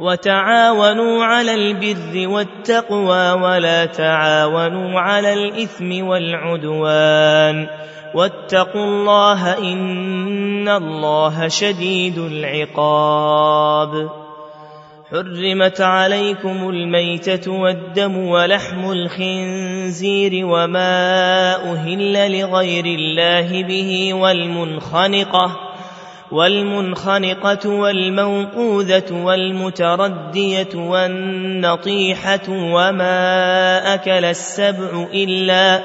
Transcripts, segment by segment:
وتعاونوا على البر والتقوى ولا تعاونوا على الإثم والعدوان. واتقوا الله إن الله شديد العقاب. حرمت عليكم الميتة والدم ولحم الخنزير وما أهل لغير الله به والمنخنقة. والمنخنقة والموقوذة والمتردية والنطيحة وما أكل السبع إلا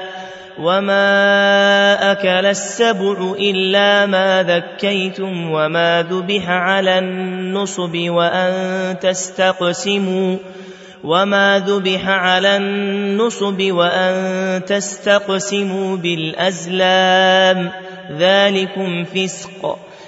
وما أكل السبع إلا ما ذكيتم وما ذبح على النصب وأن تستقسموا وما ذبح على النصب وأن تستقسموا بالأزلام. ذلكم فسق.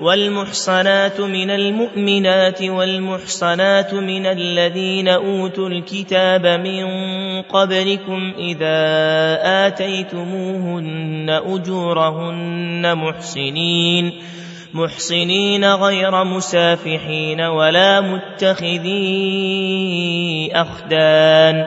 والمحصنات من المؤمنات والمحصنات من الذين أوتوا الكتاب من قبلكم إذا آتيتموهن أجورهن محسنين محسنين غير مسافحين ولا متخذي أخدان.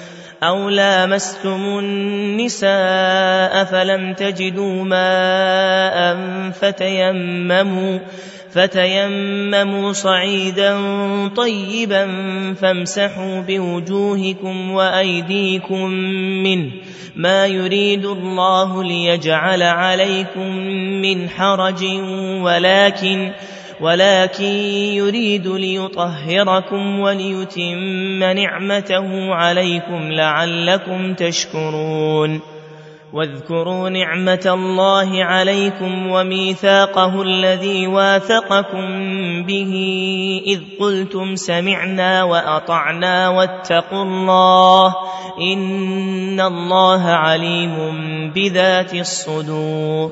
أو لامستم النساء فلم تجدوا ماء فتيمموا فتيمموا صعيدا طيبا فامسحوا بوجوهكم وايديكم منه ما يريد الله ليجعل عليكم من حرج ولكن ولكن يريد ليطهركم وليتم نعمته عليكم لعلكم تشكرون. واذكروا نعمة الله عليكم وميثاقه الذي واثقكم به إذ قلتم سمعنا وأطعنا واتقوا الله إن الله عليم بذات الصدور.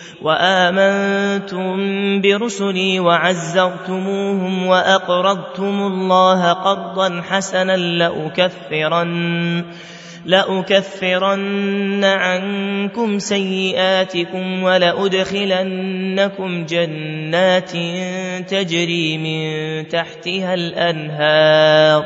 وآمنتم برسلي وعزرتموهم وأقرضتم الله قرضا حسنا لاكفرن لأكفرن عنكم سيئاتكم ولأدخلنكم جنات تجري من تحتها الأنهار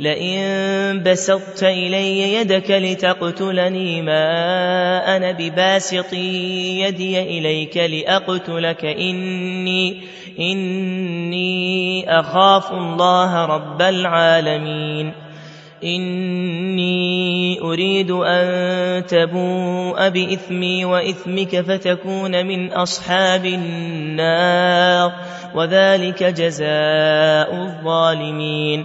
لئن بسطت إلي يدك لتقتلني ما أنا بباسط يدي إليك لأقتلك إني إني أخاف الله رب العالمين. إني أريد أن تبوء بإثمي وإثمك فتكون من أصحاب النار وذلك جزاء الظالمين.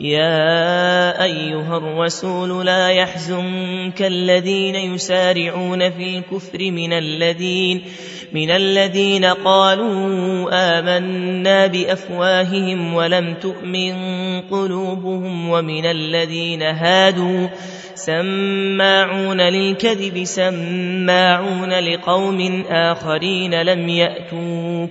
يا أيها الرسول لا يحزنك الذين يسارعون في الكفر من الذين من الذين قالوا آمنا بأفواههم ولم تؤمن قلوبهم ومن الذين هادوا سماعون للكذب سماعون لقوم آخرين لم يأتوك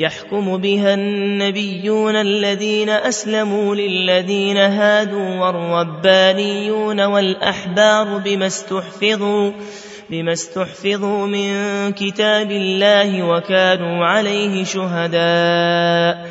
يحكم بها النبيون الذين أسلموا للذين هادوا والربانيون والأحبار بما استحفظوا بما استحفظوا من كتاب الله وكانوا عليه شهداء.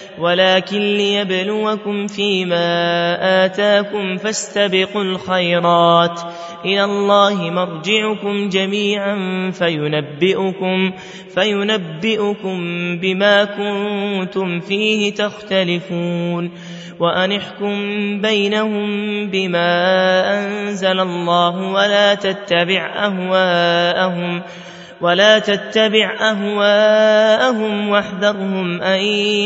ولكن ليبلوكم فيما آتاكم فاستبقوا الخيرات. إلى الله مرجعكم جميعا فينبئكم فينبئكم بما كنتم فيه تختلفون. وأنحكم بينهم بما أنزل الله ولا تتبع أهواءهم. ولا تتبع أهواءهم واحذرهم أن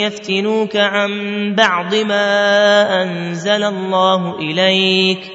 يفتنوك عن بعض ما أنزل الله إليك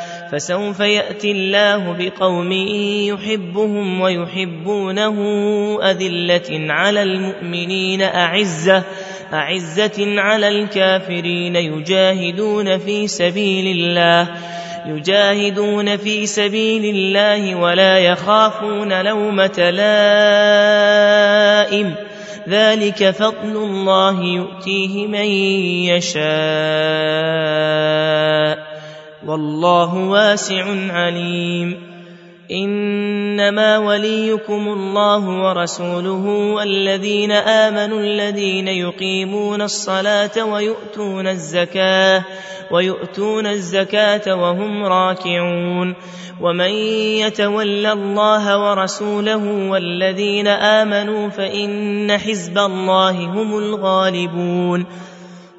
فسوف يأتي الله بقوم يحبهم ويحبونه أذلة على المؤمنين أعزة أعزة على الكافرين يجاهدون في سبيل الله يجاهدون في سبيل الله ولا يخافون لومة لائم. ذلك فضل الله يؤتيه من يشاء. والله واسع عليم. إنما وليكم الله ورسوله والذين آمنوا الذين يقيمون الصلاة ويؤتون الزكاة ويؤتون الزكاة وهم راكعون. ومن يتول الله ورسوله والذين آمنوا فإن حزب الله هم الغالبون.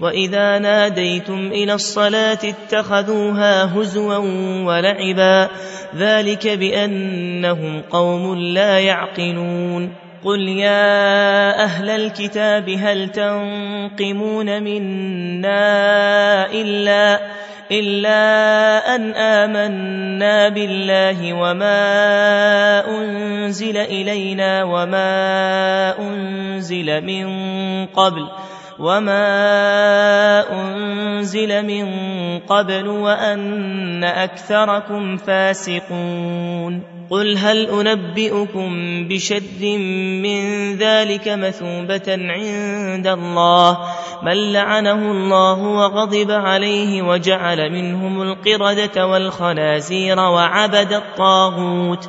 واذا ناديتم إلى الصلاه اتخذوها هزوا ولعبا ذلك بانهم قوم لا يعقلون قل يا أهل الكتاب هل تنقمون منا الا إلا أن آمنا بالله وما أنزل إلينا وما أنزل من قبل وما أنزل من قبل وأن أكثركم فاسقون قل هل أنبئكم بشر من ذلك مثوبة عند الله من لعنه الله وغضب عليه وجعل منهم القردة والخنازير وعبد الطاغوت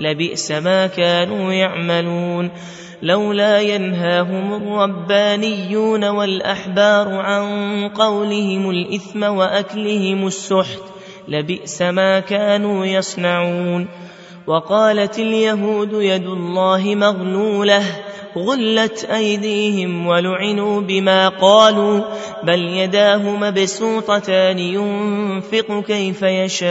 لبئس ما كانوا يعملون لولا ينهاهم الربانيون والأحبار عن قولهم الإثم وأكلهم السحت لبئس ما كانوا يصنعون وقالت اليهود يد الله مغلولة غلت أيديهم ولعنوا بما قالوا بل يداه مبسوطتان ينفق كيف يشاء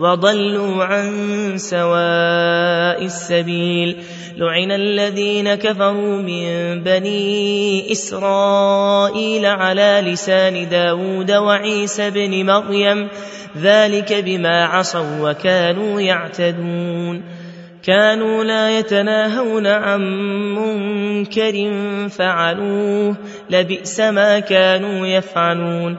وضلوا عن سواء السبيل. لعن الذين كفروا من بني إسرائيل على لسان داود وعيسى بن مريم ذلك بما عصوا وكانوا يعتدون. كانوا لا يتناهون عن منكر فعلوه لبئس ما كانوا يفعلون.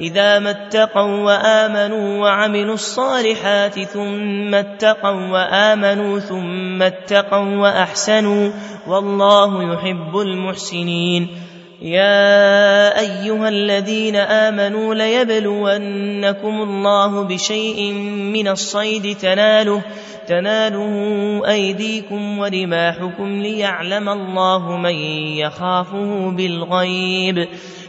إذا ما اتقوا وآمنوا وعملوا الصالحات ثم اتقوا وآمنوا ثم اتقوا وأحسنوا والله يحب المحسنين يا أيها الذين آمنوا ليبلونكم الله بشيء من الصيد تناله تناله أيديكم ورماحكم ليعلم الله من يخافه بالغيب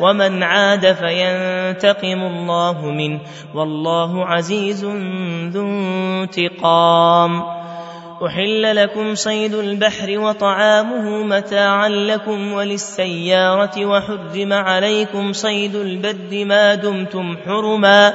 ومن عاد فينتقم الله منه والله عزيز ذو انتقام. أحل لكم صيد البحر وطعامه متاعا لكم وللسيارة وحرم عليكم صيد البر ما دمتم حرما.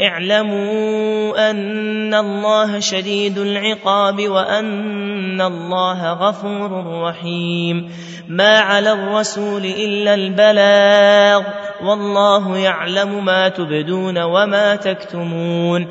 اعلموا أن الله شديد العقاب وأن الله غفور رحيم. ما على الرسول إلا البلاغ والله يعلم ما تبدون وما تكتمون.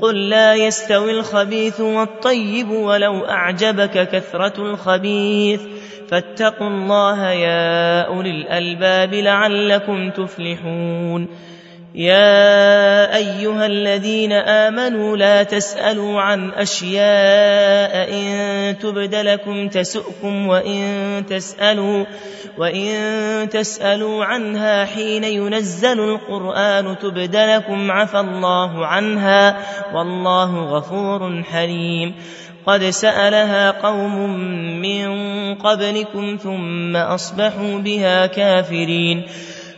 قل لا يستوي الخبيث والطيب ولو أعجبك كثرة الخبيث. فاتقوا الله يا أولي الألباب لعلكم تفلحون. يا أيها الذين آمنوا لا تسألوا عن أشياء إن تبد لكم تسؤكم وإن تسألوا وإن تسألوا عنها حين ينزل القرآن تبد لكم عفى الله عنها والله غفور حليم قد سألها قوم من قبلكم ثم أصبحوا بها كافرين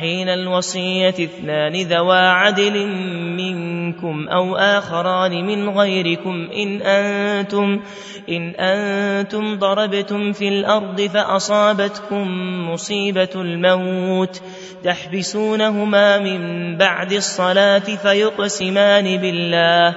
حين الوصية اثنان ذوى عدل منكم أو آخران من غيركم إن أنتم, إن أنتم ضربتم في الأرض فأصابتكم مصيبة الموت تحبسونهما من بعد الصلاة فيقسمان بالله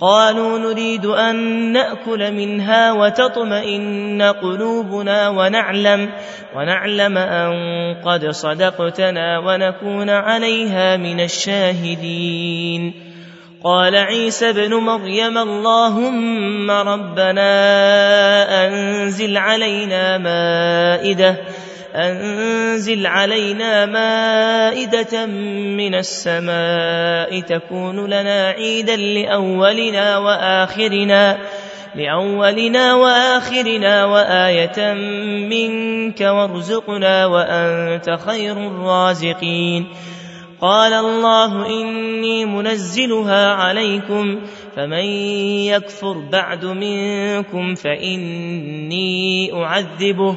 قالوا نريد أن نأكل منها وتطمئن قلوبنا ونعلم ونعلم أن قد صدقتنا ونكون عليها من الشاهدين. قال عيسى ابن مريم اللهم ربنا أنزل علينا مائدة أنزل علينا مائدة من السماء تكون لنا عيدا لأولنا وآخرنا لأولنا وآخرنا وآية منك وارزقنا وأنت خير الرازقين. قال الله إني منزلها عليكم فمن يكفر بعد منكم فإني أعذبه.